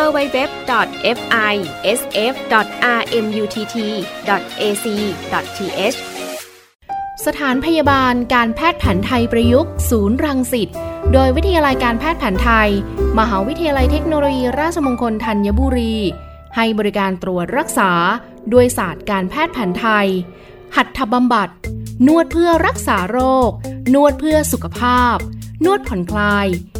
www.fisf.rmutt.ac.th สถานพยาบาลการแพทย์แผนไทยประยุกต์ ศูนย์รังสิตโดยวิทยาลัยการแพทย์แผนไทย มหาวิทยาลัยเทคโนโลยีราชมงคลธัญบุรี ให้บริการตรวจรักษา ด้วยศาสตร์การแพทย์แผนไทย หัตถบำบัด นวดเพื่อรักษาโรค นวดเพื่อสุขภาพ นวดผ่อนคลาย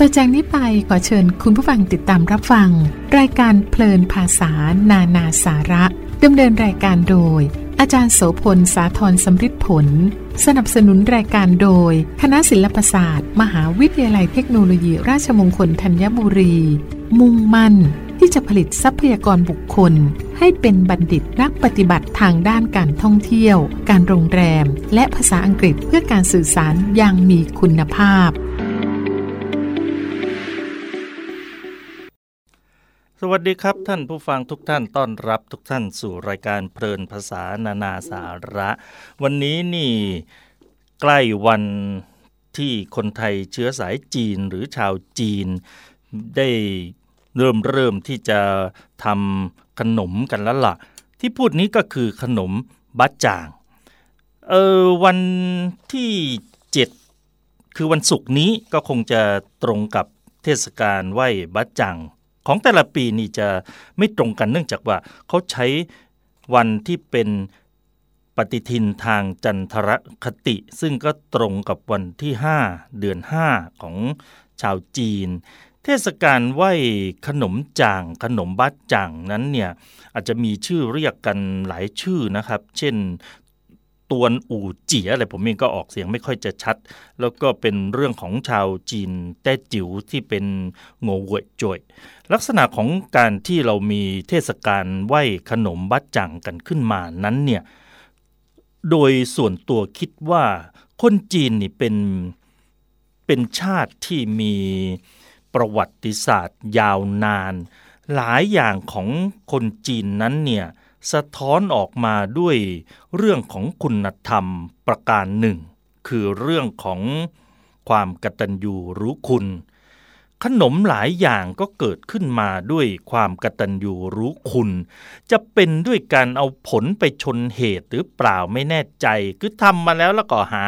ต่อจากนี้ไปขอเชิญคุณผู้ฟังติดตามรับฟัง รายการเพลินภาษานานาสาระดำเนินรายการโดย อาจารย์โสพลสาธรสำริดผล สนับสนุนรายการโดย คณะศิลปศาสตร์ มหาวิทยาลัยเทคโนโลยี ราชมงคลธัญบุรี มุ่งมั่น ที่จะผลิตทรัพยากรบุคคล ให้เป็นบัณฑิตนักปฏิบัติทางด้านการท่องเที่ยว การโรงแรม และภาษาอังกฤษเพื่อการสื่อสารอย่างมีคุณภาพ สวัสดีครับท่านผู้ฟังทุกท่านต้อนรับทุกท่านสู่รายการเพลินภาษานานาสาระ วันนี้นี่ใกล้วันที่คนไทยเชื้อสายจีนหรือชาวจีน ได้เริ่มเริ่มที่จะทำขนมกันแล้วล่ะ ที่พูดนี้ก็คือขนมบัจจางเออวันที่เจ็ดคือวันศุกร์นี้ก็คงจะตรงกับเทศกาลไหว้บัจจัง ของแต่ละปีนี่จะไม่ตรงกันเนื่องจากว่าเขาใช้วันที่เป็นปฏิทินทางจันทรคติ ซึ่งก็ตรงกับวันที่ 5 เดือน 5 ของชาวจีน เทศกาลไหว้ขนมจาง ขนมบัดจังนั้นเนี่ยอาจจะมีชื่อเรียกกันหลายชื่อนะครับ เช่น ตวนอู่เจียอะไรผมเองก็ออกเสียงไม่ค่อยจะชัด แล้วก็เป็นเรื่องของชาวจีนแต้จิ๋วที่เป็นโงเวยจวยลักษณะของการที่เรามีเทศกาลไหว้ขนมบัดจังกันขึ้นมานั้นเนี่ยโดยส่วนตัวคิดว่าคนจีนนี่เป็นเป็นชาติที่มีประวัติศาสตร์ยาวนาน หลายอย่างของคนจีนนั้นเนี่ย สะท้อนออกมาด้วยเรื่องของคุณธรรมประการหนึ่ง คือเรื่องของความกตัญญูรู้คุณ ขนมหลายอย่างก็เกิดขึ้นมาด้วยความกตัญญูรู้คุณ จะเป็นด้วยการเอาผลไปชนเหตุหรือเปล่าไม่แน่ใจ คือทำมาแล้วแล้วก็หา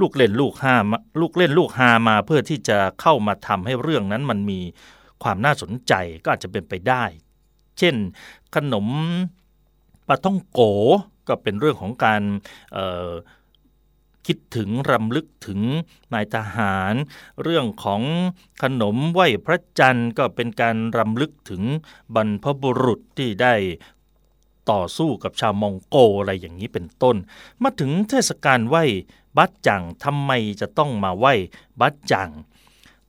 ลูกเล่นลูกหาลูกเล่นลูกหามาเพื่อที่จะเข้ามาทำให้เรื่องนั้นมันมีความน่าสนใจก็อาจจะเป็นไปได้ เช่น ขนม ปาท่องโกก็เป็นเรื่องของการคิดถึงรำลึกถึงนายทหาร เรื่องของขนมไหวพระจันทร์ก็เป็นการรำลึกถึงบรรพบุรุษที่ได้ต่อสู้กับชาวมองโกอะไรอย่างนี้เป็นต้น มาถึงเทศกาลไหวบัดจังทำไมจะต้องมาไหวบัดจัง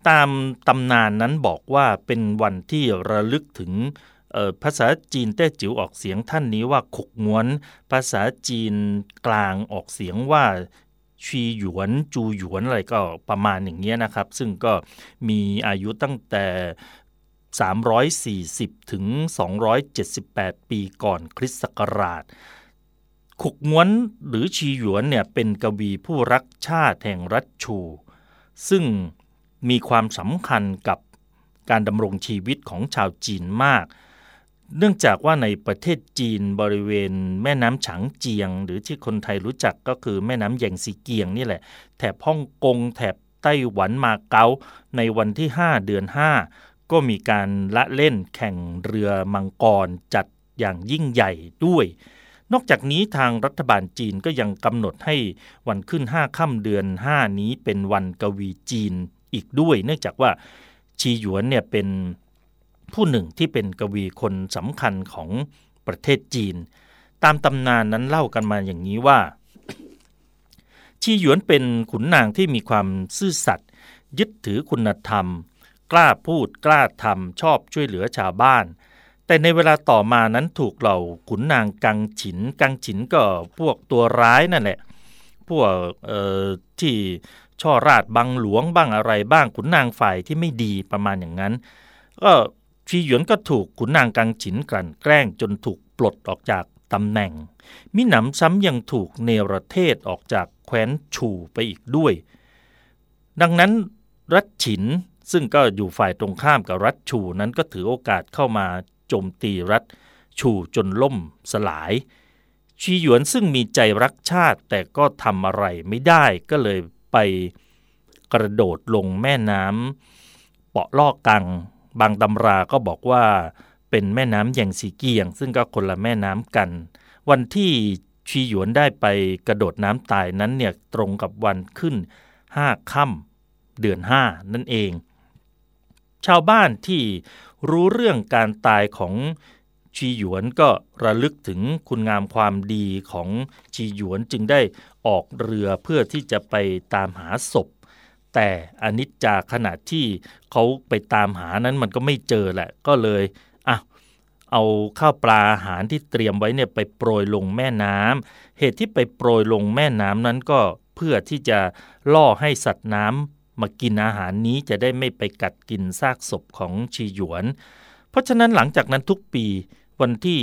ตามตำนานนั้นบอกว่าเป็นวันที่ระลึกถึง ภาษาจีนแต้จิ๋วออกเสียงท่านนี้ว่าขุกง้วน ภาษาจีนกลางออกเสียงว่าชีหยวนจูหยวนอะไรก็ประมาณอย่างเงี้ยนะครับ ซึ่งก็มีอายุตั้งแต่ 340 ถึง 278 ปีก่อนคริสต์ศักราชขุกง้วนหรือชีหยวนเนี่ยเป็นกวีผู้รักชาติแห่งรัฐชู ซึ่งมีความสำคัญกับการดำรงชีวิตของชาวจีนมาก เนื่องจากว่าในประเทศจีนบริเวณแม่น้ำฉางเจียง หรือที่คนไทยรู้จักก็คือแม่น้ำแยงซีเกียงนี่แหละ แถบฮ่องกงแถบไต้หวันมาเก๊าในวันที่ 5 เดือน 5 ก็มีการละเล่นแข่งเรือมังกรจัดอย่างยิ่งใหญ่ด้วย นอกจากนี้ทางรัฐบาลจีนก็ยังกำหนดให้วันขึ้น 5 ค่ำเดือน 5 นี้เป็นวันกวีจีนอีกด้วย เนื่องจากว่าชีหยวนเนี่ยเป็น ผู้หนึ่งที่เป็นกวีคนสำคัญของประเทศจีน ตามตำนานนั้นเล่ากันมาอย่างนี้ว่า ชีหยวนเป็นขุนนางที่มีความซื่อสัตย์ยึดถือคุณธรรม กล้าพูดกล้าทำชอบช่วยเหลือชาวบ้าน แต่ในเวลาต่อมานั้นถูกเหล่าขุนนางกังฉิน กังฉินก็พวกตัวร้ายนั่นแหละ พวกที่ช่อราดบังหลวงบ้างอะไรบ้างขุนนางฝ่ายที่ไม่ดีประมาณอย่างนั้น ก็ ชีหยวนก็ถูกขุนนางกังฉินกลั่นแกล้งจนถูกปลดออกจากตำแหน่ง มิหนำซ้ำยังถูกเนรเทศออกจากแคว้นชูไปอีกด้วย ดังนั้นรัฐฉินซึ่งก็อยู่ฝ่ายตรงข้ามกับรัฐชูนั้นก็ถือโอกาสเข้ามาโจมตีรัฐชูจนล่มสลาย ชีหยวนซึ่งมีใจรักชาติแต่ก็ทำอะไรไม่ได้ก็เลยไปกระโดดลงแม่น้ำเปาะลอกกัง บางตำราก็บอกว่าเป็นแม่น้ำแยงสีเกียง ซึ่งก็คนละแม่น้ำกัน วันที่ชีหยวนได้ไปกระโดดน้ำตายนั้นเนี่ยตรงกับวันขึ้นห้าค่ำเดือนห้านั่นเอง ชาวบ้านที่รู้เรื่องการตายของชีหยวนก็ระลึกถึงคุณงามความดีของชีหยวนจึงได้ออกเรือเพื่อที่จะไปตามหาศพ แต่อนิจจาขณะที่เขาไปตามหานั้นมันก็ไม่เจอแหละ ก็เลยอะเอาข้าวปลาอาหารที่เตรียมไว้เนี่ยไปโปรยลงแม่น้ำเหตุที่ไปโปรยลงแม่น้ำนั้นก็เพื่อที่จะล่อให้สัตว์น้ำมากินอาหารนี้จะได้ไม่ไปกัดกินซากศพของชีหยวน เพราะฉะนั้นหลังจากนั้นทุกปีวันที่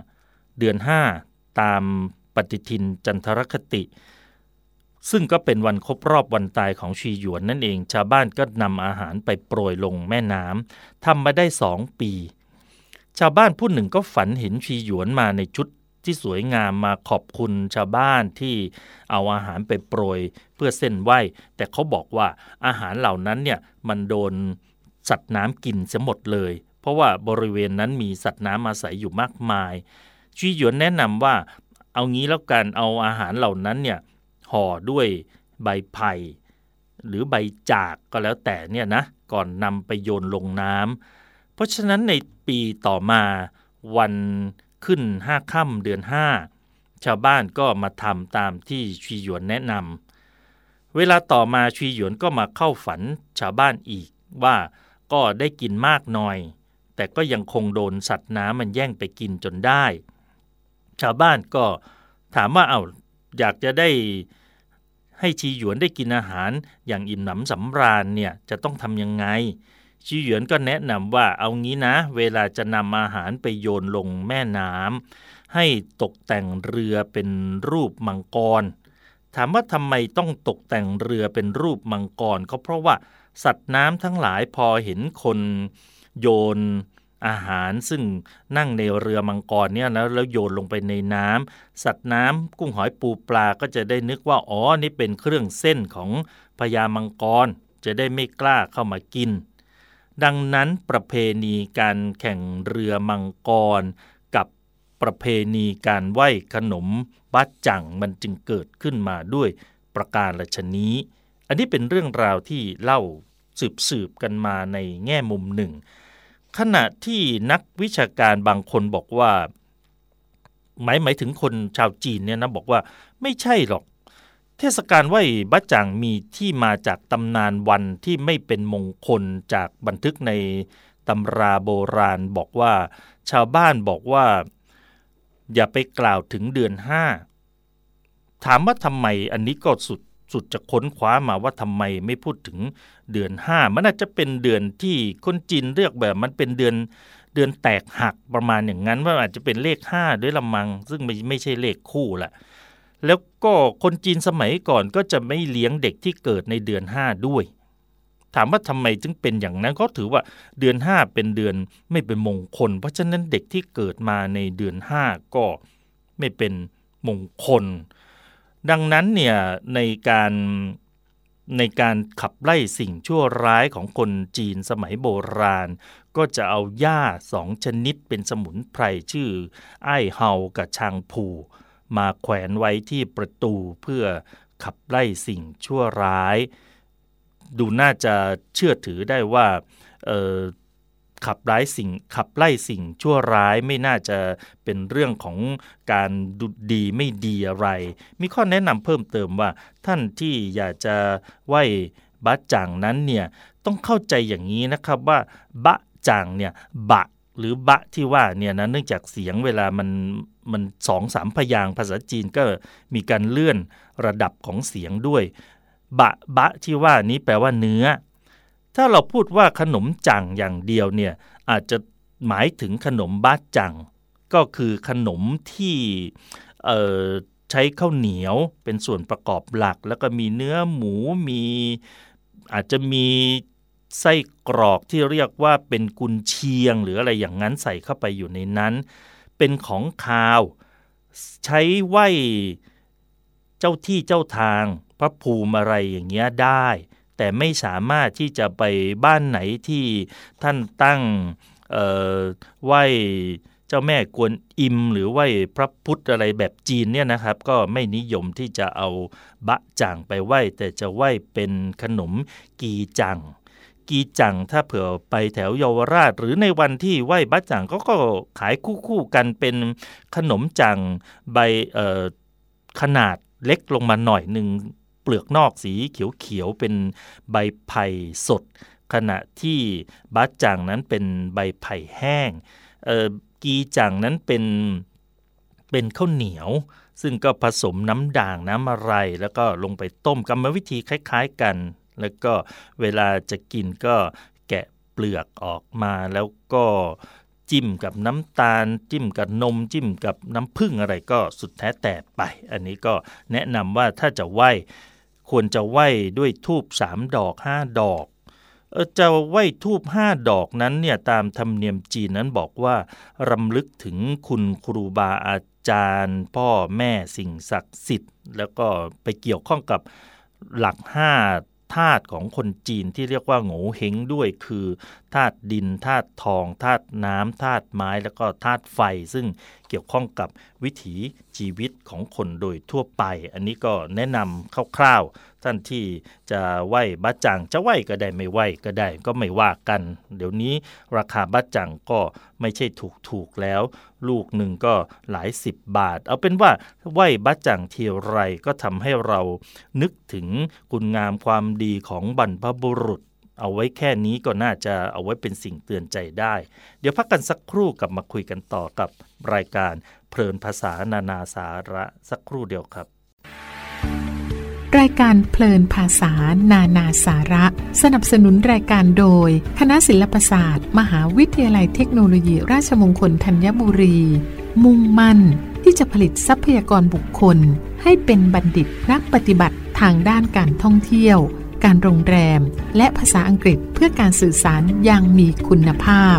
5 เดือน 5 ตามปฏิทินจันทรคติ ซึ่งก็เป็นวันครบรอบวันตายของชีหยวนนั่นเอง ชาวบ้านก็นำอาหารไปโปรยลงแม่น้ำทำมาได้สองปี ชาวบ้านผู้หนึ่งก็ฝันเห็นชีหยวนมาในชุดที่สวยงามมาขอบคุณชาวบ้านที่เอาอาหารไปโปรยเพื่อเส้นไหวแต่เขาบอกว่าอาหารเหล่านั้นเนี่ยมันโดนสัตว์น้ำกินเสียหมดเลย เพราะว่าบริเวณนั้นมีสัตว์น้ำอาศัยอยู่มากมายชีหยวนแนะนำว่าเอางี้แล้วกันเอาอาหารเหล่านั้นเนี่ย ห่อด้วยใบไผ่หรือใบจากก็แล้วแต่เนี่ยนะก่อนนำไปโยนลงน้ำเพราะฉะนั้นในปีต่อมาวันขึ้นห้าค่ำเดือนห้าชาวบ้านก็มาทำตามที่ชีหยวนแนะนำเวลาต่อมาชีหยวนก็มาเข้าฝันชาวบ้านอีกว่าก็ได้กินมากหน่อย แต่ก็ยังคงโดนสัตว์น้ำมันแย่งไปกินจนได้ ชาวบ้านก็ถามว่าเอา อยากจะได้ให้ชีหยวนได้กินอาหารอย่างอิ่มหนำสำราญเนี่ยจะต้องทำยังไง ชีหยวนก็แนะนำว่าเอางี้นะ เวลาจะนำอาหารไปโยนลงแม่น้ำให้ตกแต่งเรือเป็นรูปมังกร ถามว่าทำไมต้องตกแต่งเรือเป็นรูปมังกรก็เพราะว่าสัตว์น้ำทั้งหลายพอเห็นคนโยน อาหารซึ่งนั่งในเรือมังกรเนี่ยนะแล้วโยนลงไปในน้ำสัตว์น้ำกุ้งหอยปูปลาก็จะได้นึกว่าอ๋อนี่เป็นเครื่องเส้นของพญามังกร จะได้ไม่กล้าเข้ามากิน ดังนั้นประเพณีการแข่งเรือมังกร กับประเพณีการไหว้ขนมบัดจังมันจึงเกิดขึ้นมาด้วยประการละชนี้ อันนี้เป็นเรื่องราวที่เล่าสืบสืบกันมาในแง่มุมหนึ่ง ขณะที่นักวิชาการบางคนบอกว่า หมายหมายถึงคนชาวจีนเนี่ยนะบอกว่าไม่ใช่หรอก เทศกาลไหว้บัจจังมีที่มาจากตำนานวันที่ไม่เป็นมงคลจากบันทึกในตำราโบราณบอกว่า ชาวบ้านบอกว่า อย่าไปกล่าวถึงเดือนห้าถามว่าทำไมอันนี้ก็สุด สุดจะค้นคว้ามาว่าทำไมไม่พูดถึงเดือนห้ามันอาจจะเป็นเดือนที่คนจีนเรียกแบบมันเป็นเดือนเดือนแตกหักประมาณอย่างนั้นว่าอาจจะเป็นเลขห้าด้วยละมัง ซึ่งไม่ไม่ใช่เลขคู่ละแล้วก็คนจีนสมัยก่อนก็จะไม่เลี้ยงเด็กที่เกิดในเดือนห้าด้วย ถามว่าทำไมจึงเป็นอย่างนั้นก็ถือว่าเดือนห้าเป็นเดือนไม่เป็นมงคล เพราะฉะนั้นเด็กที่เกิดมาในเดือนห้าก็ไม่เป็นมงคล ดังนั้นเนี่ยในการในการขับไล่สิ่งชั่วร้ายของคนจีนสมัยโบราณ ก็จะเอาหญ้าสองชนิดเป็นสมุนไพรชื่อ ไอ้เฮากับชางผูมาแขวนไว้ที่ประตูเพื่อขับไล่สิ่งชั่วร้าย ดูน่าจะเชื่อถือได้ว่า ขับไล่สิ่งขับไล่สิ่งชั่วร้ายไม่น่าจะเป็นเรื่องของการดุดีไม่ดีอะไร มีข้อแนะนำเพิ่มเติมว่าท่านที่อยากจะไหว้บะจังนั้นเนี่ยต้องเข้าใจอย่างนี้นะครับว่าบะจังเนี่ยบะหรือบะที่ว่าเนี่ยนะเนื่องจากเสียงเวลามันมันสองสามพยางภาษาจีนก็มีการเลื่อนระดับของเสียงด้วย บะบะที่ว่านี้แปลว่าเนื้อ ถ้าเราพูดว่าขนมจังอย่างเดียวเนี่ยอาจจะหมายถึงขนมบ้าจัง ก็คือขนมที่ใช้ข้าวเหนียวเป็นส่วนประกอบหลัก แล้วก็มีเนื้อหมูมีอาจจะมีไส้กรอกที่เรียกว่าเป็นกุนเชียง หรืออะไรอย่างนั้นใส่เข้าไปอยู่ในนั้น เป็นของคาว ใช้ไหวเจ้าที่เจ้าทาง พระภูมิอะไรอย่างเงี้ยได้ แต่ไม่สามารถที่จะไปบ้านไหนที่ท่านตั้งไหว้เจ้าแม่กวนอิม หรือไหว้พระพุทธอะไรแบบจีนเนี่ยนะครับ ก็ไม่นิยมที่จะเอาบะจ่างไปไหว้ แต่จะไหว้เป็นขนมกีจังกีจังถ้าเผื่อไปแถวเยาวราช หรือในวันที่ไหว้บะจ่างก็ก็ขายคู่ๆกันเป็นขนมจังใบขนาดเล็กลงมาหน่อยหนึ่ง เปลือกนอกสีเขียวๆเป็นใบไผ่สด ขณะที่บาจังนั้นเป็นใบไผ่แห้งกีจังนั้นเป็นเป็นข้าวเหนียว ซึ่งก็ผสมน้ำด่างน้ำอะไร แล้วก็ลงไปต้มกรรมวิธีคล้ายๆกัน แล้วก็เวลาจะกินก็แกะเปลือกออกมาแล้วก็จิ้มกับน้ำตาล จิ้มกับนม จิ้มกับน้ำผึ้งอะไรก็สุดแท้แต่ไป อันนี้ก็แนะนำว่าถ้าจะไหว ควรจะไหว้ด้วยทูบสามดอกห้าดอกจะไหว้ทูบห้าดอกนั้นเนี่ยตามธรรมเนียมจีนนั้นบอกว่ารำลึกถึงคุณครูบาอาจารย์ พ่อแม่สิ่งศักดิ์สิทธิ์ แล้วก็ไปเกี่ยวข้องกับหลักห้าธาตุของคนจีนที่เรียกว่าโง่เฮงด้วยคือธาตุดินธาตุทองธาตุน้ำธาตุไม้แล้วก็ธาตุไฟ ซึ่งเกี่ยวข้องกับวิถี ชีวิตของคนโดยทั่วไป อันนี้ก็แนะนำคร่าวๆท่านที่จะไหว้บัจจังจะไหว้ก็ได้ไม่ไหว้ก็ได้ก็ไม่ว่ากัน เดี๋ยวนี้ราคาบัจจังก็ไม่ใช่ถูกๆแล้ว ลูกหนึ่งก็หลายสิบบาท เอาเป็นว่าไหว้บัจจังทีไรก็ทำให้เรานึกถึงคุณงามความดีของบรรพบุรุษเอาไว้แค่นี้ก็น่าจะเอาไว้เป็นสิ่งเตือนใจได้ เดี๋ยวพักกันสักครู่กลับมาคุยกันต่อกับรายการ เพลินภาษานานาสาระสักครู่เดียวครับ รายการเพลินภาษานานาสาระ สนับสนุนรายการโดย คณะศิลปศาสตร์ มหาวิทยาลัยเทคโนโลยี ราชมงคลธัญบุรี มุ่งมั่น ที่จะผลิตทรัพยากรบุคคล ให้เป็นบัณฑิตนักปฏิบัติทางด้านการท่องเที่ยวการโรงแรม และภาษาอังกฤษเพื่อการสื่อสารอย่างมีคุณภาพ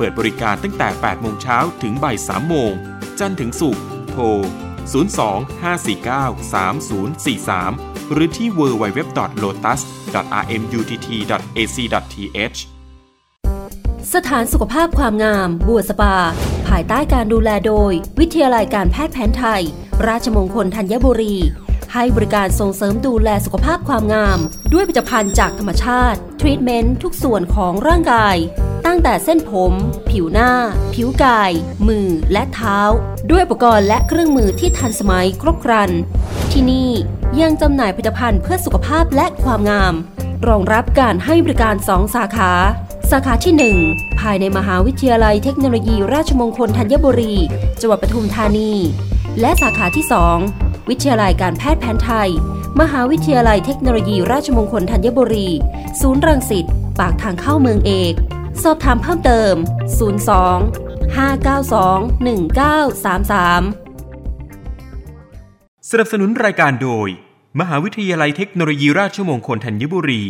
เปิดบริการตั้งแต่ 8 โมงเช้าถึงบ่าย 3 โมง จันทร์ถึงศุกร์ โทร 02-549-3043 หรือที่ www.lotus.rmutt.ac.th สถานสุขภาพความงาม บัวสปา ภายใต้การดูแลโดย วิทยาลัยการแพทย์แผนไทย ราชมงคลธัญบุรี ให้บริการส่งเสริมดูแลสุขภาพความงาม ด้วยผลิตภัณฑ์จากธรรมชาติ ทรีตเมนต์ทุกส่วนของร่างกาย ตั้งแต่เส้นผม ผิวหน้า ผิวกาย มือและเท้า ด้วยอุปกรณ์และเครื่องมือที่ทันสมัยครบครัน ที่นี่ยังจำหน่ายผลิตภัณฑ์เพื่อสุขภาพและความงาม รองรับการให้บริการ 2 สาขา สาขาที่ 1 ภายในมหาวิทยาลัยเทคโนโลยีราชมงคลธัญบุรี จังหวัดปทุมธานี และสาขาที่ 2 วิทยาลัยการแพทย์แผนไทย มหาวิทยาลัยเทคโนโลยีราชมงคลธัญบุรี ศูนย์รังสิต ปากทางเข้าเมืองเอก สอบถามเพิ่มเติม 02 592 1933 สนับสนุนรายการโดย มหาวิทยาลัยเทคโนโลยีราชมงคลธัญบุรี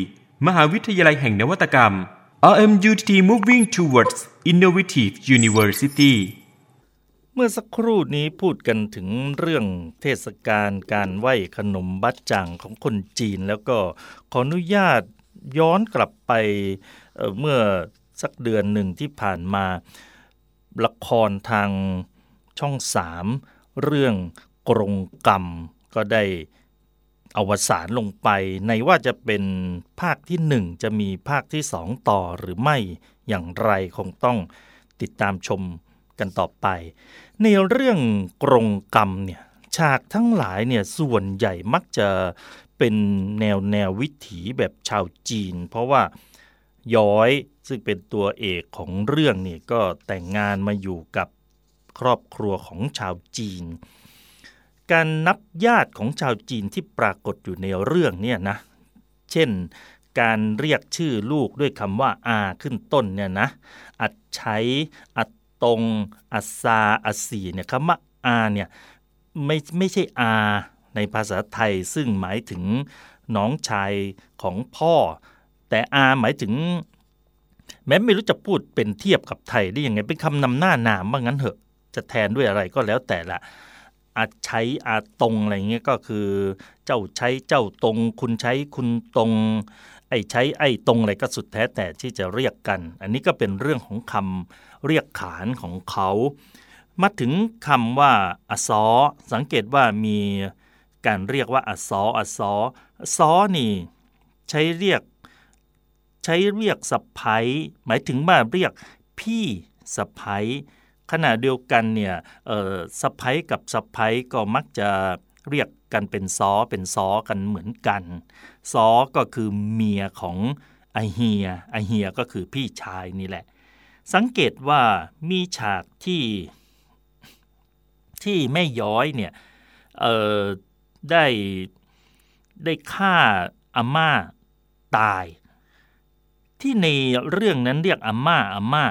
มหาวิทยาลัยแห่งนวัตกรรม RMUTT Moving Towards Innovative University เมื่อสักครู่นี้พูดกันถึงเรื่องเทศกาลการไหว้ขนมบัตจังของคนจีน แล้วก็ขออนุญาตย้อนกลับไปเเมื่อสักเดือนหนึ่งที่ผ่านมา ละครทางช่องสามเรื่องกรงกรรมก็ได้อวสานลงไปในว่าจะเป็นภาคที่หนึ่งจะมีภาคที่สองต่อหรือไม่อย่างไรคงต้องติดตามชม กันต่อไป ในเรื่องกรงกรรมเนี่ยฉากทั้งหลายเนี่ยส่วนใหญ่มักจะเป็นแนวแนววิถีแบบชาวจีน เพราะว่าย้อยซึ่งเป็นตัวเอกของเรื่องเนี่ยก็แต่งงานมาอยู่กับครอบครัวของชาวจีน การนับญาติของชาวจีนที่ปรากฏอยู่ในเรื่องเนี่ยนะ เช่นการเรียกชื่อลูกด้วยคำว่าอาขึ้นต้นเนี่ยนะ อัดใช้อัด ตรงอัดซาอัสีเนี่ยคำว่าอาเนี่ยไม่ไม่ใช่อาในภาษาไทยซึ่งหมายถึงน้องชายของพ่อ แต่อาหมายถึง แม้ไม่รู้จะพูดเป็นเทียบกับไทยได้ยังไงเป็นคำนำหน้านามว่างั้นเหอะ จะแทนด้วยอะไรก็แล้วแต่ละอาใช้อาตรงอะไรเงี้ยก็คือ เจ้าใช้เจ้าตรง คุณใช้คุณตรง ไอ้ใช้ไอ้ตรงอะไรก็สุดแท้แต่ที่จะเรียกกัน อันนี้ก็เป็นเรื่องของคำ เรียกขานของเขา มาถึงคำว่าอซอสังเกตว่ามีการเรียกว่าอซออซอซอนี่ใช้เรียกใช้เรียกสะพ้ยหมายถึงว่าเรียกพี่สะพ้ยขณะเดียวกันเนี่ยสะพ้ยกับสะพ้ยก็มักจะเรียกกันเป็นซอเป็นซอกันเหมือนกันซอก็คือเมียของไอเฮียไอเฮียก็คือพี่ชายนี่แหละ สังเกตว่ามีฉากที่ที่แม่ย้อยเนี่ยได้ได้ฆ่าอาม่าตาย ที่ในเรื่องนั้นเรียกอาม่าอาม่า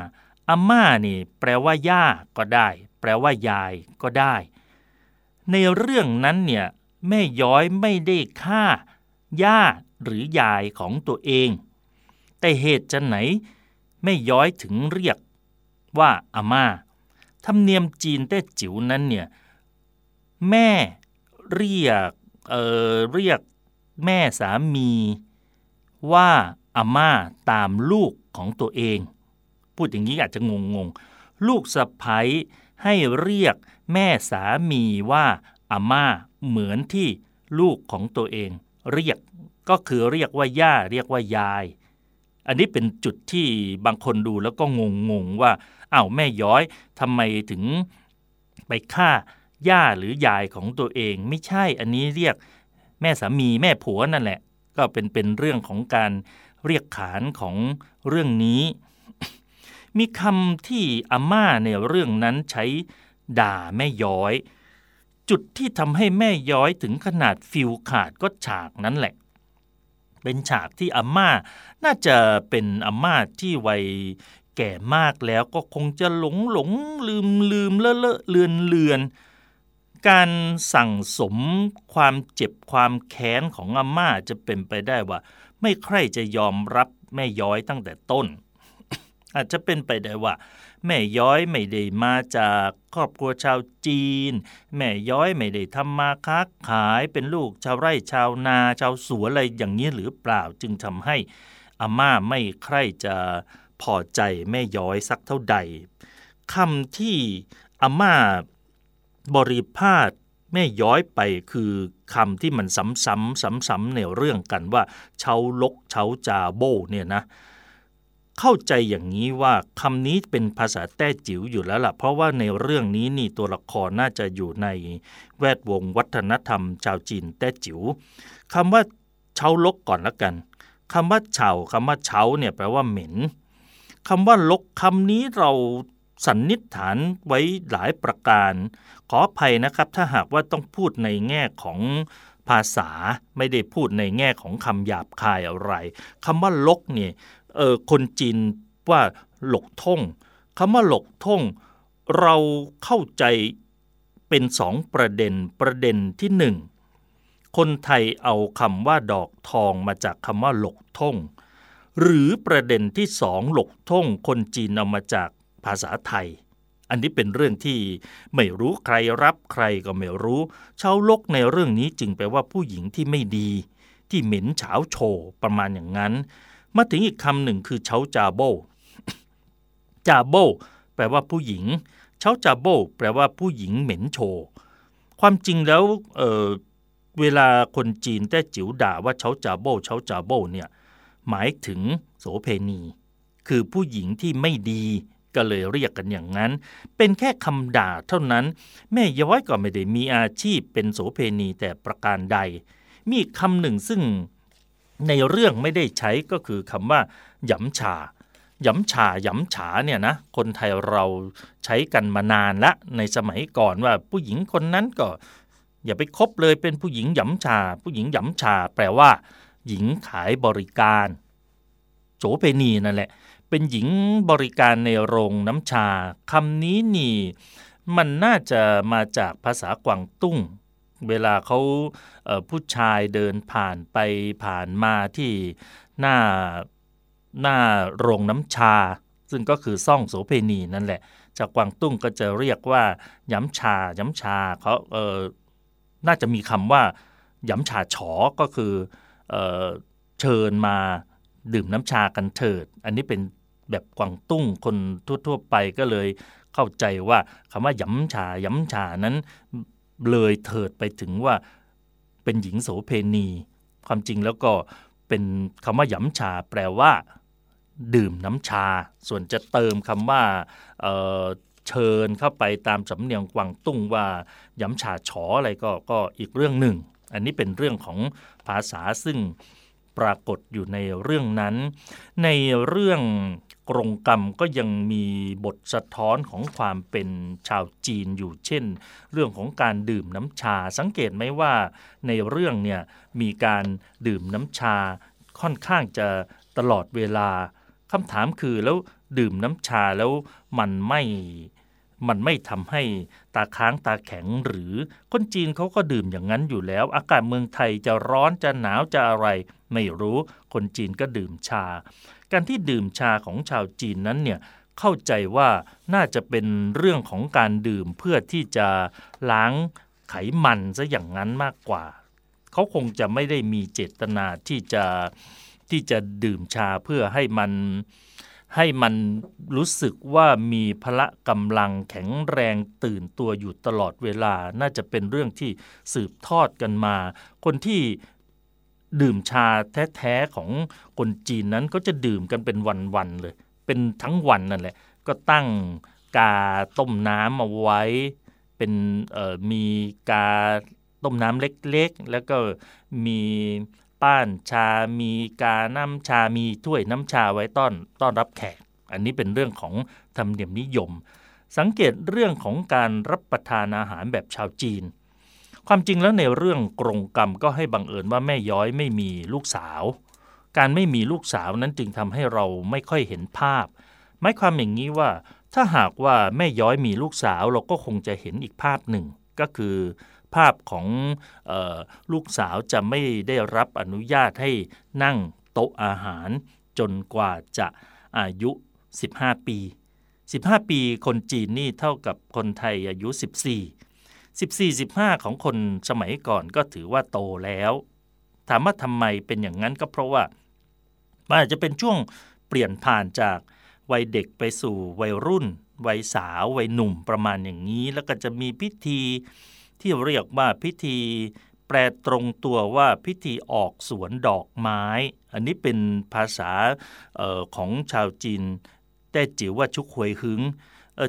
อาม่านี่แปลว่าย่าก็ได้ แปลว่ายายก็ได้ ในเรื่องนั้นเนี่ยแม่ย้อยไม่ได้ฆ่าย่าหรือยายของตัวเอง แต่เหตุจะไหน แม่ย้อยถึงเรียกว่าอาม่าธรรมเนียมจีนแต้จิ๋วนั้นเนี่ยแม่เรียกเออเรียกแม่สามีว่าอาม่าตามลูกของตัวเอง พูดอย่างนี้อาจจะงงงลูกสะพ้ยให้เรียกแม่สามีว่าอาม่าเหมือนที่ลูกของตัวเอง เรียกก็คือเรียกว่าย่าเรียกว่ายาย อันนี้เป็นจุดที่บางคนดูแล้วก็งงงๆว่าอ้าวแม่ย้อยทำไมถึงไปฆ่าย่าหรือยายของตัวเอง ไม่ใช่อันนี้เรียกแม่สามีแม่ผัวนั่นแหละ ก็เป็นเป็นเรื่องของการเรียกขานของเรื่องนี้ มีคำที่อาม่าในเรื่องนั้นใช้ด่าแม่ย้อย จุดที่ทำให้แม่ย้อยถึงขนาดฟิลขาดก็ฉากนั้นแหละ เป็นฉากที่อาม่า น่าจะเป็นอาม่าที่วัยแก่มากแล้วก็คงจะหลงหลงลืมลืมเลอะเลอะเลือนเลือน การสั่งสมความเจ็บความแค้นของอาม่าจะเป็นไปได้ว่า ไม่ใครจะยอมรับแม่ย้อยตั้งแต่ต้น อาจจะเป็นไปได้ว่า แม่ย้อยไม่ได้มาจากครอบครัวชาวจีน แม่ย้อยไม่ได้ทำมาค้าขายเป็นลูกชาวไร่ชาวนาชาวสวนอะไรอย่างนี้หรือเปล่าจึงทำให้อาม่าไม่ใครจะพอใจแม่ย้อยสักเท่าใดคำที่อาม่าบริพาทแม่ย้อยไปคือคำที่มันซ้ำๆซ้ำๆในเรื่องกันว่าเชาลกเชาจาโบเนี่ยนะ เข้าใจอย่างนี้ว่าคำนี้เป็นภาษาแต้จิ๋วอยู่แล้วล่ะ เพราะว่าในเรื่องนี้นี่ตัวละครน่าจะอยู่ในแวดวงวัฒนธรรม ชาวจีนแต้จิ๋วคำว่าเชาลกก่อนละกันคำว่าเฉาคำว่าเฉาเนี่ยแปลว่าเหม็นคำว่าลกคำนี้เราสันนิษฐานไว้หลายประการ ขออภัยนะครับ ถ้าหากว่าต้องพูดในแง่ของภาษาไม่ได้พูดในแง่ของคำหยาบคายอะไรคำว่าลกเนี่ย เออคนจีนว่าหลกท่งคำว่าหลกท่ง เราเข้าใจเป็นสองประเด็นประเด็นที่หนึ่งคนไทยเอาคำว่าดอกทองมาจากคำว่าหลกท่ง หรือประเด็นที่สองหลกท่ง คนจีนเอามาจากภาษาไทย อันนี้เป็นเรื่องที่ไม่รู้ใครรับใครก็ไม่รู้ชาวลกในเรื่องนี้จึงแปลว่าผู้หญิงที่ไม่ดี ที่เหม็นเฉาโชประมาณอย่างนั้น มาถึงอีกคำหนึ่งคือเฉาจาโบจาโบแปลว่าผู้หญิงเฉาจาโบแปลว่าผู้หญิงเหม็นโช ความจริงแล้วเเวลาคนจีนแต่จิ๋วด่าว่าเฉาจาโบเฉาจาโบเนี่ยหมายถึงโสเพณี คือผู้หญิงที่ไม่ดีก็เลยเรียกกันอย่างนั้น เป็นแค่คำด่าเท่านั้น แม่ย้อยก็ไม่ได้มีอาชีพเป็นโสเพณีแต่ประการใด มีคำหนึ่งซึ่ง ในเรื่องไม่ได้ใช้ก็คือคำว่าหยำชาหยำชาหยำฉาเนี่ยนะคนไทยเราใช้กันมานานละในสมัยก่อนว่าผู้หญิงคนนั้นก็ อย่าไปคบเลยเป็นผู้หญิงหยำชาผู้หญิงหยำชาแปลว่า หญิงขายบริการโสเพณีนั่นแหละ เป็นหญิงบริการในโรงน้ำชาคำนี้นี่ มันน่าจะมาจากภาษากวางตุ้ง เวลาเขาผู้ชายเดินผ่านไปผ่านมาที่หน้าหน้าโรงน้ำชา ซึ่งก็คือซ่องโสเพณีนั่นแหละจากกวางตุ้งก็จะเรียกว่าย้ำชาย้ำชาเขาเออน่าจะมีคำว่าย้ำชาฉอก็คือเออเชิญมาดื่มน้ำชากันเถิด อันนี้เป็นแบบกวางตุ้งคนทั่วๆไปก็เลยเข้าใจว่าคำว่าย้ำชาย้ำชานั้น เลยเถิดไปถึงว่าเป็นหญิงโสเพณี ความจริงแล้วก็เป็นคำว่ายำชาแปลว่า ดื่มน้ำชา ส่วนจะเติมคำว่าเเชิญเข้าไปตามสำเนียงกวางตุ้งว่ายำชาฉออะไรก็ก็อีกเรื่องหนึ่ง อันนี้เป็นเรื่องของภาษาซึ่งปรากฏอยู่ในเรื่องนั้น ในเรื่อง กรงกรรมก็ยังมีบทสะท้อนของความเป็นชาวจีนอยู่เช่น เรื่องของการดื่มน้ำชา สังเกตไหมว่าในเรื่องเนี่ยมีการดื่มน้ำชาค่อนข้างจะตลอดเวลาคำถามคือแล้วดื่มน้ำชาแล้วมันไม่มันไม่ทำให้ตาค้างตาแข็งหรือคนจีนเขาก็ดื่มอย่างนั้นอยู่แล้ว อากาศเมืองไทยจะร้อนจะหนาวจะอะไร ไม่รู้คนจีนก็ดื่มชา การที่ดื่มชาของชาวจีนนั้นเนี่ยเข้าใจว่าน่าจะเป็นเรื่องของการดื่มเพื่อที่จะล้างไขมันซะอย่างนั้นมากกว่า เขาคงจะไม่ได้มีเจตนาที่จะที่จะดื่มชาเพื่อให้มันให้มันรู้สึกว่ามีพละกำลังแข็งแรงตื่นตัวอยู่ตลอดเวลา น่าจะเป็นเรื่องที่สืบทอดกันมา คนที่ ดื่มชาแท้ๆของคนจีนนั้นก็จะดื่มกันเป็นวันๆเลย เป็นทั้งวันนั่นแหละ ก็ตั้งกาต้มน้ำเอาไว้ เป็นมีกาต้มน้ำเล็กๆ แล้วก็มีป้านชา มีกาน้ำชา มีถ้วยน้ำชาไว้ต้อนต้อนรับแขก อันนี้เป็นเรื่องของธรรมเนียมนิยม สังเกตเรื่องของการรับประทานอาหารแบบชาวจีน ความจริงแล้วในเรื่องกรงกรรมก็ให้บังเอิญว่าแม่ย้อยไม่มีลูกสาว การไม่มีลูกสาวนั้นจึงทำให้เราไม่ค่อยเห็นภาพ หมายความอย่างนี้ว่า ถ้าหากว่าแม่ย้อยมีลูกสาวเราก็คงจะเห็นอีกภาพหนึ่ง ก็คือ ภาพของออลูกสาวจะไม่ได้รับอนุญาตให้นั่งโต๊ะอาหาร จนกว่าจะอายุ 15 ปี 15 ปีคนจีนนี่เท่ากับคนไทยอายุ 14 14 15 ของคนสมัยก่อนก็ถือว่าโตแล้ว ถามว่าทำไมเป็นอย่างนั้นก็เพราะว่ามันอาจจะเป็นช่วงเปลี่ยนผ่านจากวัยเด็กไปสู่วัยรุ่น วัยสาววัยหนุ่มประมาณอย่างนี้ แล้วก็จะมีพิธีที่เรียกว่าพิธีแปลตรงตัวว่าพิธีออกสวนดอกไม้ อันนี้เป็นภาษาออของชาวจีน แต่จิ๋วว่าชุกหวยหึง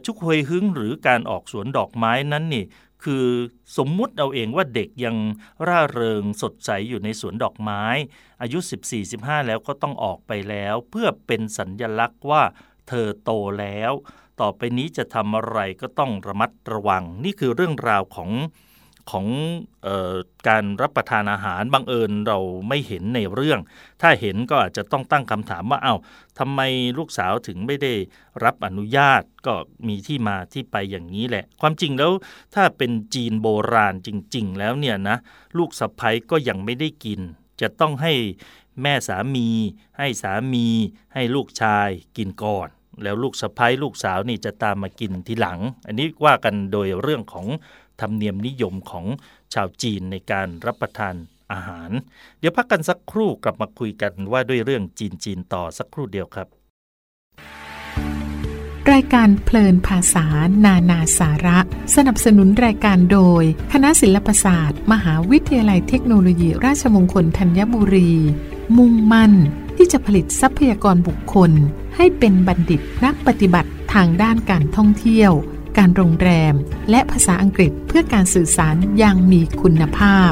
ชุกหวยหึงหรือการออกสวนดอกไม้นั้นนี่ คือสมมุติเอาเองว่าเด็กยังร่าเริงสดใสอยู่ในสวนดอกไม้ อายุ 14-15 แล้วก็ต้องออกไปแล้ว เพื่อเป็นสัญญลักษณ์ว่าเธอโตแล้ว ต่อไปนี้จะทำอะไรก็ต้องระมัดระวัง นี่คือเรื่องราวของ ของออการรับประทานอาหารบังเอิญเราไม่เห็นในเรื่อง ถ้าเห็นก็อาจจะต้องตั้งคำถามว่าเอา้าทำไมลูกสาวถึงไม่ได้รับอนุญาตก็มีที่มาที่ไปอย่างนี้แหละ ความจริงแล้วถ้าเป็นจีนโบราณจริง ๆ แล้วเนี่ยนะลูกสะใภ้ก็ยังไม่ได้กิน จะต้องให้แม่สามี ให้สามี ให้ลูกชายกินก่อน แล้วลูกสะพ้ายลูกสาวนี่จะตามมากินทีหลัง อันนี้ว่ากันโดยเรื่องของธรรมเนียมนิยมของชาวจีนในการรับประทานอาหาร เดี๋ยวพักกันสักครู่กลับมาคุยกันว่าด้วยเรื่องจีนจีนต่อสักครู่เดียวครับ รายการเพลินภาษา นานาสาระ สนับสนุนรายการโดย คณะศิลปศาสตร์ มหาวิทยาลัยเทคโนโลยี ราชมงคลธัญบุรี มุ่งมั่น ที่จะผลิตทรัพยากรบุคคล ให้เป็นบัณฑิตนักปฏิบัติทางด้านการท่องเที่ยว การโรงแรม และภาษาอังกฤษเพื่อการสื่อสารอย่างมีคุณภาพ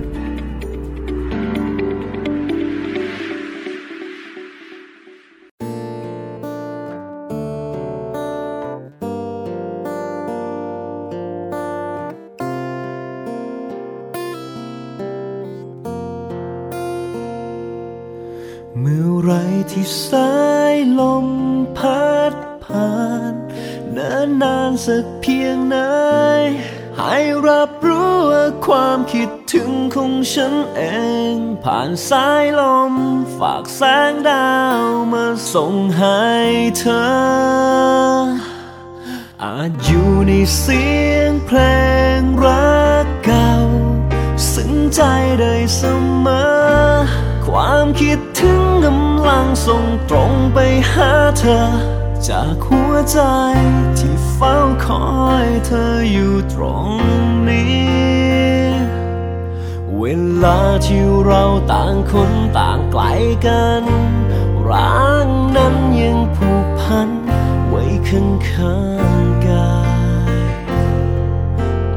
เองผ่านสายลม ฝากแสงดาวมาส่งให้เธอ อาจอยู่ในเสียงเพลงรักเก่า ซึ้งใจได้เสมอ ความคิดถึงกำลังส่งตรงไปหาเธอ จากหัวใจที่เฝ้าคอยเธออยู่ตรงนี้ เวลาที่เราต่างคนต่างไกลกันรักนั้นยังผูกพัน ไว้ข้างข้างกาย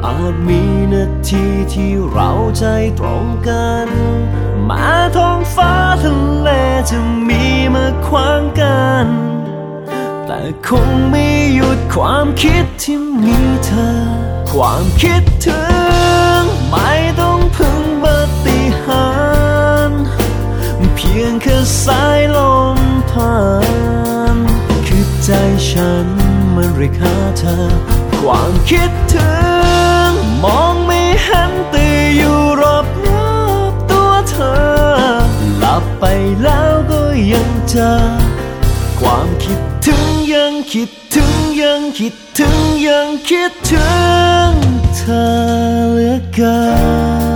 อาจมีนาทีที่เราใจตรงกันมาท้องฟ้าทะเลจะมีมาขวางกัน แต่คงไม่หยุดความคิดที่มีเธอ ความคิดถึงไม่ต้องพึ่งารเพียงแค่สายลมผ่านคือใจฉันมันเรียกหาเธอ ความคิดถึงมองไม่เห็นแต่อยู่รอบรอบตัวเธอ หลับไปแล้วก็ยังเจอ ความคิดถึงยังคิดถึงยังคิดถึงยังคิดถึงเธอเหลือเกิน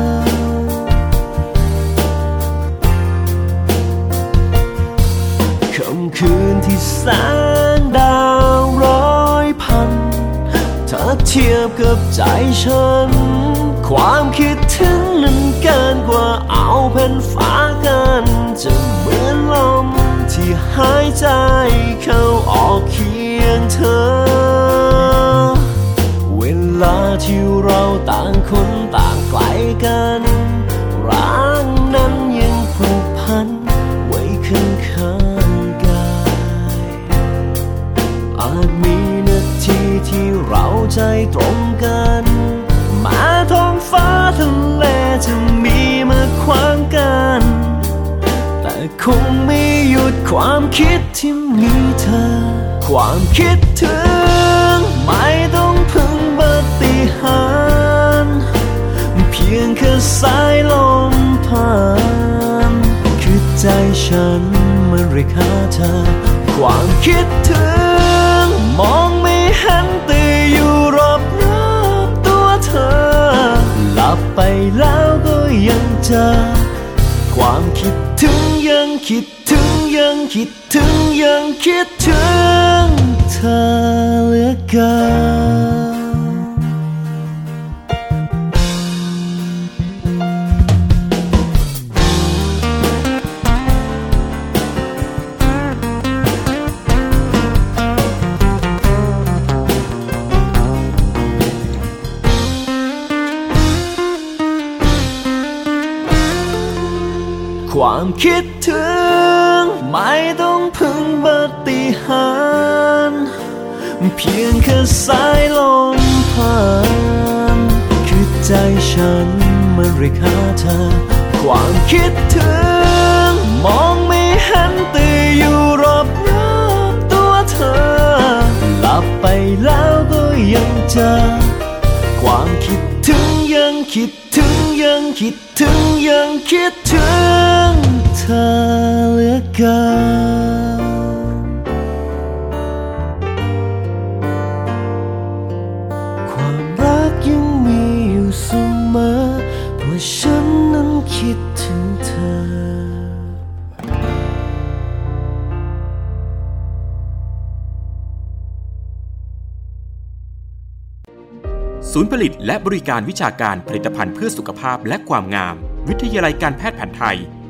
คืนที่แสงดาวร้อยพัน ถ้าเทียบกับใจฉัน ความคิดถึงนั้นเกินกว่าเอาแผ่นฟ้ากันจะเหมือนลมที่หายใจเข้าออกเคียงเธอ เวลาที่เราต่างคนต่างไกลกัน ใจตรงกัน มาท้องฟ้าทะเลจะมีมาขวางกัน แต่คงไม่หยุดความคิดที่มีเธอ ความคิดถึงไม่ต้องพึ่งปฏิหารเพียงแค่สายลมผ่านคือใจฉันมันเรียกหาเธอ ความคิดถึงมอง ไปแล้วก็ยังเจอ ความคิดถึงยังคิดถึงยังคิดถึงยังคิดถึงเธอเหลือเกิน คิดถึง ไม่ต้องพึ่งปฏิหารเพียงแค่สายลมผ่านคือใจฉันมันเรียกหาเธอ ความคิดถึง มองไม่เห็นแต่อยู่รอบรอบๆตัวเธอ หลับไปแล้วก็ยังเจอ ความคิดถึงยังคิดถึงยังคิดถึงยังคิดถึง กินความรักยังมีอยู่เสมอเพราะฉันนั้นคิดถึงเธอศูนย์ผลิตและบริการวิชาการผลิตภัณฑ์เพื่อสุขภาพและความงาม วิทยาลัยการแพทย์แผนไทย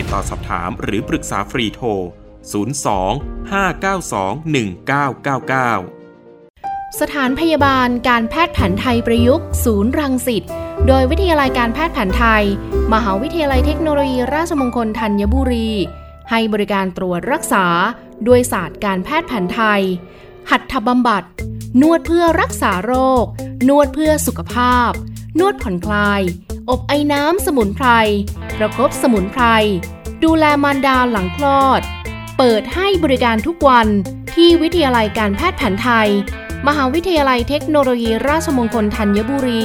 ติดต่อสอบถามหรือปรึกษาฟรีโทร 02 592 1999สถานพยาบาลการแพทย์แผนไทยประยุกต์ ศูนย์รังสิต โดยวิทยาลัยการแพทย์แผนไทย มหาวิทยาลัยเทคโนโลยีราชมงคลธัญบุรี ให้บริการตรวจรักษา ด้วยศาสตร์การแพทย์แผนไทย หัตถบำบัด นวดเพื่อรักษาโรค นวดเพื่อสุขภาพ นวดผ่อนคลาย อบไอน้ำสมุนไพร ประคบสมุนไพร ดูแลมารดาหลังคลอด เปิดให้บริการทุกวันที่วิทยาลัยการแพทย์แผนไทย มหาวิทยาลัยเทคโนโลยีราชมงคลธัญบุรี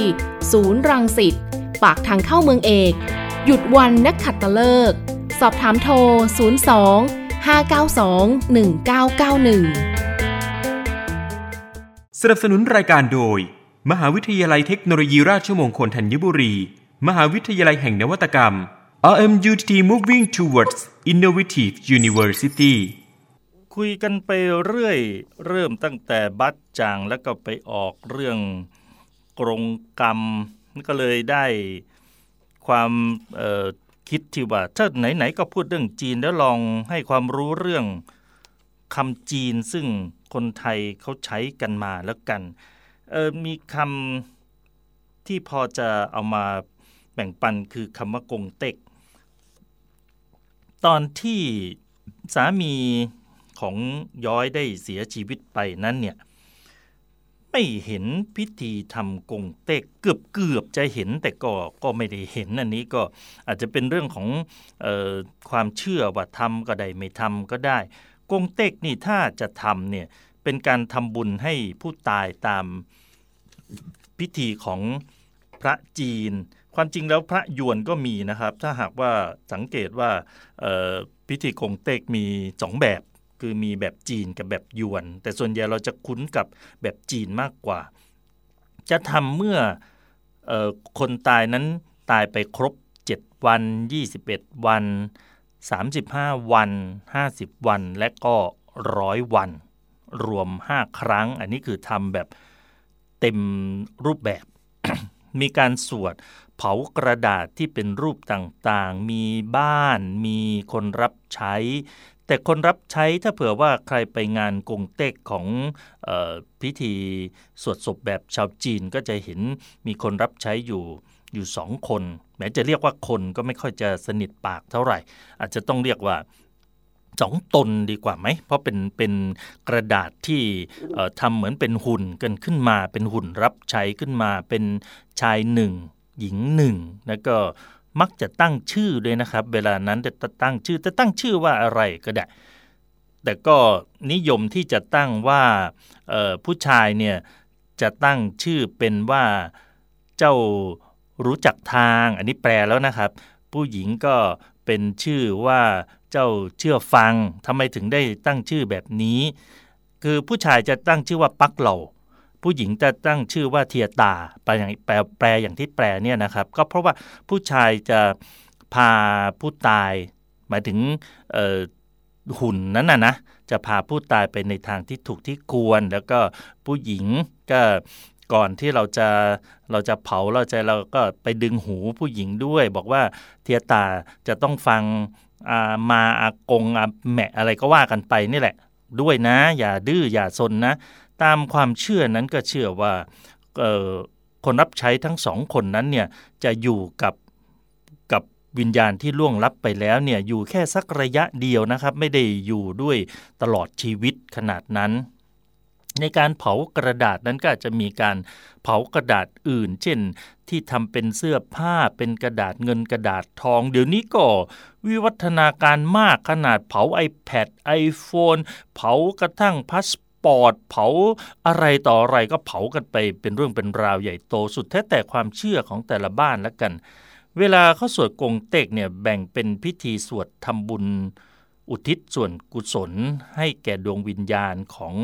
ศูนย์รังสิต ปากทางเข้าเมืองเอก หยุดวันนักขัตฤกษ์สอบถามโทร 02 592 1991 สนับสนุนรายการโดย มหาวิทยาลัยเทคโนโลยีราชมงคลธัญบุรี มหาวิทยาลัยแห่งนวัตกรรม RMUTT Moving Towards Innovative University คุยกันไปเรื่อย เริ่มตั้งแต่บัตจางแล้วก็ไปออกเรื่องกรงกรรม ก็เลยได้ความคิดที่ว่าถ้าไหนๆก็พูดเรื่องจีนแล้วลองให้ความรู้เรื่องคำจีนซึ่งคนไทยเขาใช้กันมาแล้วกัน มีคำที่พอจะเอามาแบ่งปันคือคำว่ากงเต็ก ตอนที่สามีของย้อยได้เสียชีวิตไปนั้นเนี่ยไม่เห็นพิธีทำกงเต็กเกือบเกือบจะเห็นแต่ก็ก็ไม่ได้เห็นอันนี้ก็อาจจะเป็นเรื่องของออความเชื่อว่าทำก็ได้ไม่ทำก็ได้ กงเต็กนี่ถ้าจะทำเนี่ยเป็นการทำบุญให้ผู้ตายตามพิธีของพระจีน ความจริงแล้วพระยวนก็มีนะครับ ถ้าหากว่าสังเกตว่าพิธีกงเต็กมีสองแบบ คือมีแบบจีนกับแบบยวน แต่ส่วนใหญ่เราจะคุ้นกับแบบจีนมากกว่า จะทำเมื่อออคนตายนั้นตายไปครบ 7 วัน 21 วัน 35 วัน 50 วัน และก็ร้อยวัน รวม 5 ครั้ง อันนี้คือทำแบบเต็มรูปแบบ มีการสวด เผากระดาษที่เป็นรูปต่างๆ มีบ้าน มีคนรับใช้ แต่คนรับใช้ถ้าเผื่อว่าใครไปงานกงเต็กของออพิธีสวดศพแบบชาวจีนก็จะเห็นมีคนรับใช้อยู่อยู่สองคน แม้จะเรียกว่าคนก็ไม่ค่อยจะสนิทปากเท่าไหร่ อาจจะต้องเรียกว่าสองตนดีกว่าไหม เพราะเป็นเป็นกระดาษที่ทำเหมือนเป็นหุ่นกันขึ้นมา เป็นหุ่นรับใช้ขึ้นมา เป็นชายหนึ่ง หญิงหนึ่งแล้วก็มักจะตั้งชื่อด้วยนะครับ เวลานั้นจะตั้งชื่อจะตั้งชื่อว่าอะไรก็ได้ แต่ก็นิยมที่จะตั้งว่าผู้ชายเนี่ยจะตั้งชื่อเป็นว่าเจ้ารู้จักทาง อันนี้แปลแล้วนะครับ ผู้หญิงก็เป็นชื่อว่าเจ้าเชื่อฟังทำไมถึงได้ตั้งชื่อแบบนี้ คือผู้ชายจะตั้งชื่อว่าปักเหล่า ผู้หญิงจะตั้งชื่อว่าเทียตาแปลอย่างแปลอย่างที่แปลเนี่ยนะครับ ก็เพราะว่าผู้ชายจะพาผู้ตาย หมายถึงหุ่นนั้นนะนะจะพาผู้ตายไปในทางที่ถูกที่ควร แล้วก็ผู้หญิงก็ก่อนที่เราจะเราจะเผาเราจะเราก็ไปดึงหูผู้หญิงด้วย บอกว่าเทียตาจะต้องฟังามาอากงอาแมะอะไรก็ว่ากันไปนี่แหละ ด้วยนะ อย่าดื้ออย่าซนนะ ตามความเชื่อนั้นก็เชื่อว่าคนรับใช้ทั้งสองคนนั้นเนี่ยจะอยู่กับกับวิญญาณที่ล่วงลับไปแล้วเนี่ยอยู่แค่สักระยะเดียวนะครับ ไม่ได้อยู่ด้วยตลอดชีวิตขนาดนั้น ในการเผากระดาษนั้นก็จะมีการเผากระดาษอื่น เช่นที่ทำเป็นเสื้อผ้าเป็นกระดาษเงินกระดาษทอง เดี๋ยวนี้ก็วิวัฒนาการมากขนาดเผา iPad iPhone เผากระทั่งพาสป ปอร์ตเผาอะไรต่ออะไรก็เผากันไปเป็นเรื่องเป็นราวใหญ่โตสุดแท้แต่ความเชื่อของแต่ละบ้านล้วกัน เวลาเขาสวดกงเต็กเนี่ยแบ่งเป็นพิธีสวดทำบุญ อุทิศส่วนกุศล ให้แก่ดวงวิญญาณของ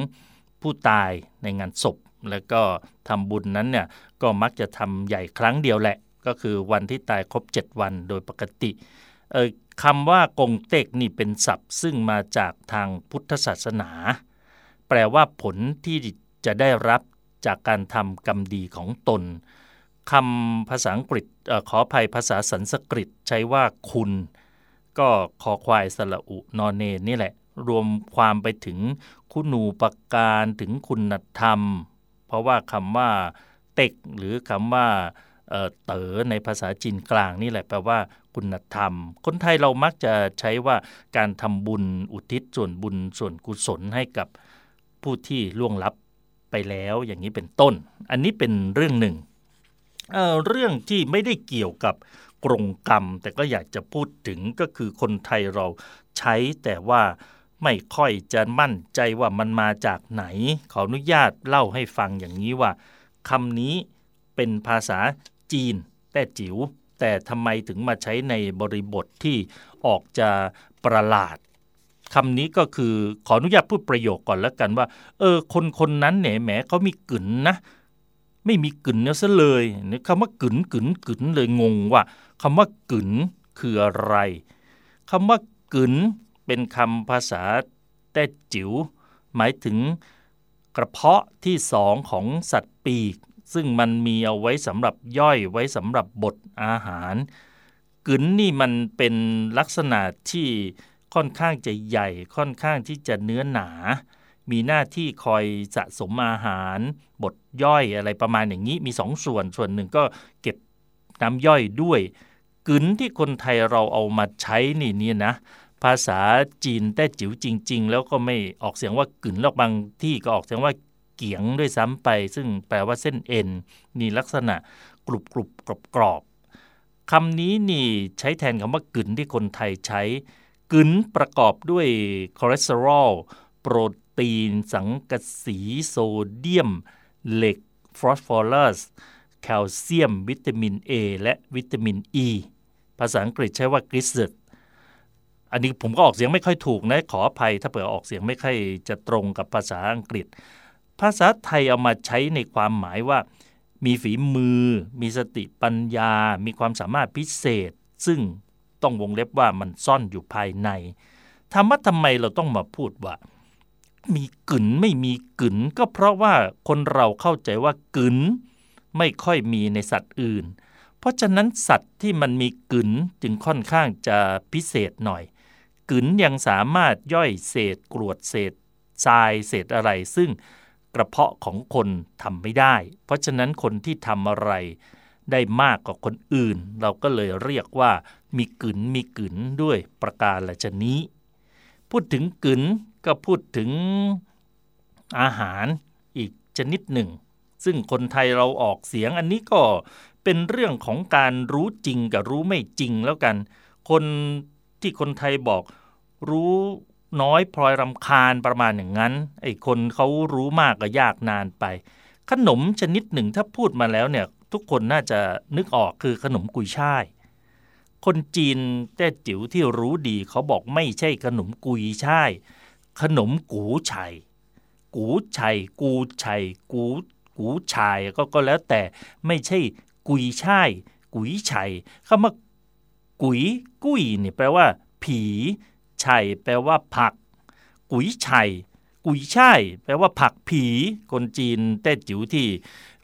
ผู้ตายในงานศพ แล้วก็ทำบุญนั้นเนี่ยก็มักจะทำใหญ่ครั้งเดียวแหละ ก็คือวันที่ตายครบ 7 วันโดยปกติคำว่ากงเต็กนี่เป็นศัพท์ซึ่งมาจากทางพุทธศาสนา แปลว่าผลที่จะได้รับจากการทำกรรมดีของตนคำภาษาอังกฤษอขออภัยภาษาสันสกฤตใช้ว่าคุณ ก็ขอควายสละอุนอนเนนี่แหละ รวมความไปถึงคุณูปการถึงคุณธรรม เพราะว่าคำว่าเต็กหรือคำว่าเต๋อในภาษาจีนกลางนี่แหละแปลว่าคุณธรรม คนไทยเรามักจะใช้ว่าการทำบุญอุทิศส่วนบุญส่วนกุศลให้กับ ผู้ที่ล่วงลับไปแล้วอย่างนี้เป็นต้น อันนี้เป็นเรื่องหนึ่งเเรื่องที่ไม่ได้เกี่ยวกับกรงกรรม แต่ก็อยากจะพูดถึงก็คือคนไทยเราใช้แต่ว่าไม่ค่อยจะมั่นใจว่ามันมาจากไหน ขออนุญาตเล่าให้ฟังอย่างนี้ว่าคำนี้เป็นภาษาจีน แต่จิว๋วแต่ทำไมถึงมาใช้ในบริบทที่ออกจะประหลาด คำนี้ก็คือขออนุญาตพูดประโยคก่อนแล้วกันว่า เออ คนคนนั้นเนี่ยแหมเขามีกึ๋นนะ ไม่มีกึ๋นเนี่ยซะเลยคำว่ากึ๋นกึ๋นกึ๋นเลยงงว่าคำว่ากึ๋นคืออะไรคำว่ากึ๋นเป็นคำภาษาแต้จิ๋วหมายถึงกระเพาะที่สองของสัตว์ปีก ซึ่งมันมีเอาไว้สำหรับย่อยไว้สำหรับบดอาหารกึ๋นนี่มันเป็นลักษณะที่ ค่อนข้างจะใหญ่ค่อนข้างที่จะเนื้อหนา มีหน้าที่คอยสะสมอาหาร บดย่อยอะไรประมาณอย่างนี้มีสองส่วนส่วนหนึ่งก็เก็บน้ำย่อยด้วยกึนที่คนไทยเราเอามาใช้นี่นี่นะ ภาษาจีนแต่จิ๋วจริง ๆ แล้วก็ไม่ออกเสียงว่ากึนแล้วบางที่ก็ออกเสียงว่าเกียงด้วยซ้ำไป ซึ่งแปลว่าเส้นเอ็นนี่ลักษณะกรุบกรุบกรอบกรอบคำนี้นี่ใช้แทนคำว่ากึนที่คนไทยใช้ กึนประกอบด้วยคอเลสเตอรอล โปรตีน สังกะสีโซเดียม เหล็ก ฟอสฟอรัส แคลเซียม วิตามิน A และวิตามิน E ภาษาอังกฤษใช้ว่า g l y c e r อันนี้ผมก็ออกเสียงไม่ค่อยถูกนะ ขออภัยถ้าเผื่อออกเสียงไม่ค่อยจะตรงกับภาษาอังกฤษ ภาษาไทยเอามาใช้ในความหมายว่า มีฝีมือ มีสติปัญญา มีความสามารถพิเศษ ซึ่ง ต้องวงเล็บว่ามันซ่อนอยู่ภายในถามว่าทำไมเราต้องมาพูดว่า มีกึ๋นไม่มีกึ๋นก็เพราะว่าคนเราเข้าใจว่ากึ๋นไม่ค่อยมีในสัตว์อื่น เพราะฉะนั้นสัตว์ที่มันมีกึ๋นจึงค่อนข้างจะพิเศษหน่อยกึ๋นยังสามารถย่อยเศษกรวดเศษทรายเศษอะไรซึ่งกระเพาะของคนทำไม่ได้ เพราะฉะนั้นคนที่ทำอะไร ได้มากกว่าคนอื่น เราก็เลยเรียกว่า มีกึนมีกึนด้วยประการละชนี้ พูดถึงกึนก็พูดถึงอาหารอีกชนิดหนึ่ง ซึ่งคนไทยเราออกเสียงอันนี้ก็เป็นเรื่องของการรู้จริงกับรู้ไม่จริงแล้วกัน คนที่คนไทยบอกรู้น้อยพลอยรำคาญประมาณอย่างนั้น ไอ้คนเขารู้มากก็ยากนานไป ขนมชนิดหนึ่งถ้าพูดมาแล้วเนี่ย ทุกคนน่าจะนึกออกคือขนมกุยช่าย คนจีนแต้จิ๋วที่รู้ดีเขาบอกไม่ใช่ขนมกุยช่าย ขนมกูชัยกูชัยกูชัยกูกูชายก็ก็แล้วแต่ไม่ใช่กุยช่าย กุยชัยคำว่ากุยกุยนี่แปลว่า ผีชัยแปลว่าผัก กุยชัยกุยช่ายแปลว่าผักผีคนจีนแต้จิ๋วที่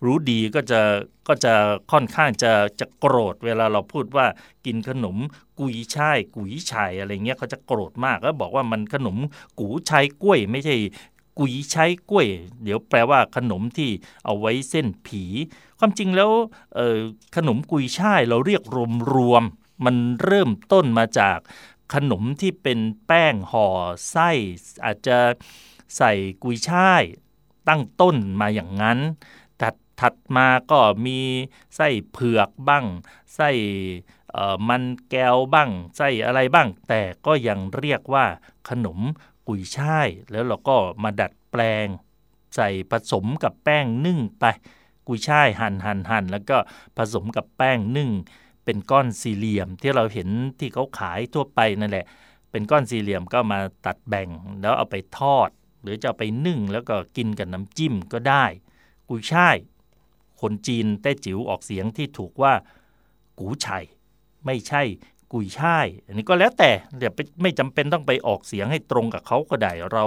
รู้ดีก็จะก็จะค่อนข้างจะจะโกรธ เวลาเราพูดว่ากินขนมกุยช่ายกุยช่ายอะไรเงี้ยเขาจะโกรธมากแล้วบอกว่ามันขนมกูช่ายกล้วย ไม่ใช่กุยช่ายกล้วย เดี๋ยวแปลว่าขนมที่เอาไว้เส้นผี ความจริงแล้วขนมกุยช่ายเราเรียกรวมๆมันเริ่มต้นมาจากขนมที่เป็นแป้งห่อไส้ อาจจะใส่กุยช่ายตั้งต้นมาอย่างนั้น ถัดมาก็มีไส้เผือกบ้างไส้มันแก้วบ้างไส้อะไรบ้าง แต่ก็ยังเรียกว่าขนมกุยช่าย แล้วเราก็มาดัดแปลง ใส่ผสมกับแป้งนึ่งไป กุยช่ายหั่นหั่นหั่นแล้วก็ผสมกับแป้งนึ่ง เป็นก้อนสี่เหลี่ยมที่เราเห็นที่เขาขายทั่วไปนั่นแหละ เป็นก้อนสี่เหลี่ยมก็มาตัดแบ่งแล้วเอาไปทอด หรือจะไปนึ่งแล้วก็กินกับน้ำจิ้มก็ได้ กุยช่าย คนจีนแต้จิ๋วออกเสียงที่ถูกว่ากูชัยไม่ใช่กุยช่ายอันนี้ก็แล้วแต่เดี๋ยวไม่จำเป็นต้องไปออกเสียงให้ตรงกับเขาก็ได้ เรา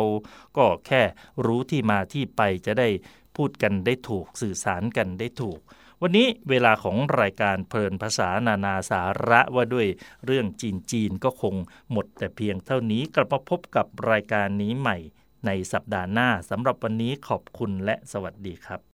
ก็แค่รู้ที่มาที่ไปจะได้พูดกันได้ถูกสื่อสารกันได้ถูก วันนี้เวลาของรายการเพลินภาษานานาสาระว่าด้วยเรื่องจีนจีนก็คงหมดแต่เพียงเท่านี้กลับมาพบกับรายการนี้ใหม่ในสัปดาห์หน้าสำหรับวันนี้ขอบคุณและสวัสดีครับ